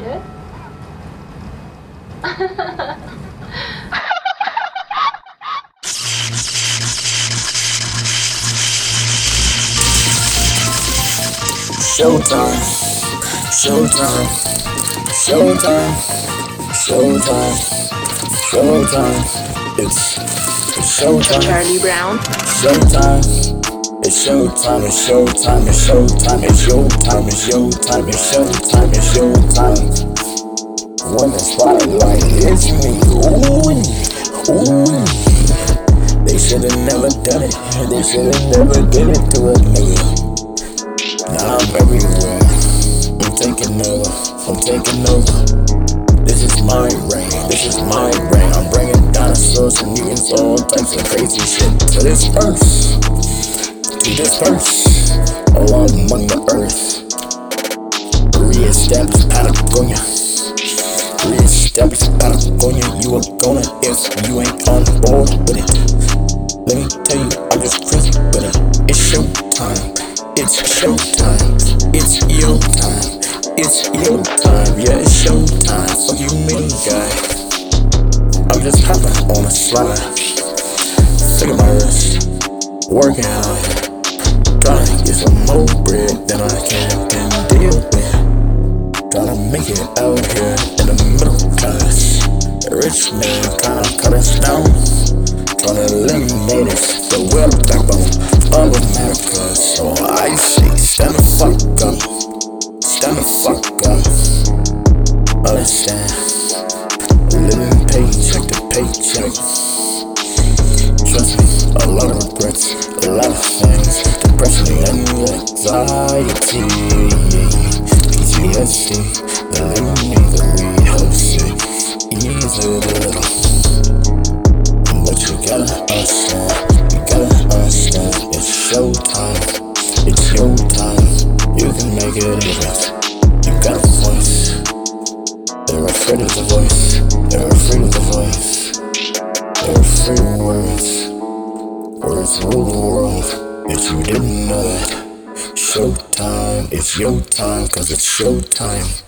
you? Showtime. Showtime. Showtime. Showtime. Showtime. It's, it's showtime. Charlie Brown. Showtime. It's showtime, it's showtime, it's showtime, it's showtime, it's showtime, it's showtime, it's showtime. When the spotlight hits me, ooh, ooh. They should've never done it, they should've never did it to a nigga. Now I'm everywhere, I'm taking over, I'm taking over. This is my reign, this is my reign. I'm bringing dinosaurs and mutants, all types of crazy shit to this verse to disperse all among the earth. Reestablish Patagonia. Reestablish Patagonia. You are gonna if you ain't on board with it. Let me tell you, I'm just crazy with it. It's showtime. It's showtime. It's your time. It's your time. Yeah, it's showtime. Fuck you, mean guy. I'm just hopping on a slider. Figure my wrist. Working out. Make it out here in the middle class. Rich man trying to cut us down. Trying to eliminate us, the well backbone of America. So I say, stand the fuck up. Stand the fuck up. Understand. Living paycheck to paycheck. Trust me, a lot of regrets, a lot of things, depression and anxiety, PTSD, it a. But you gotta you gotta it's showtime, it's your time, you can make it different. You got a voice, they're afraid of the voice, they're afraid of the voice. They're afraid of words. Words rule the world. If you didn't know that. Showtime, it's your time, cause it's showtime.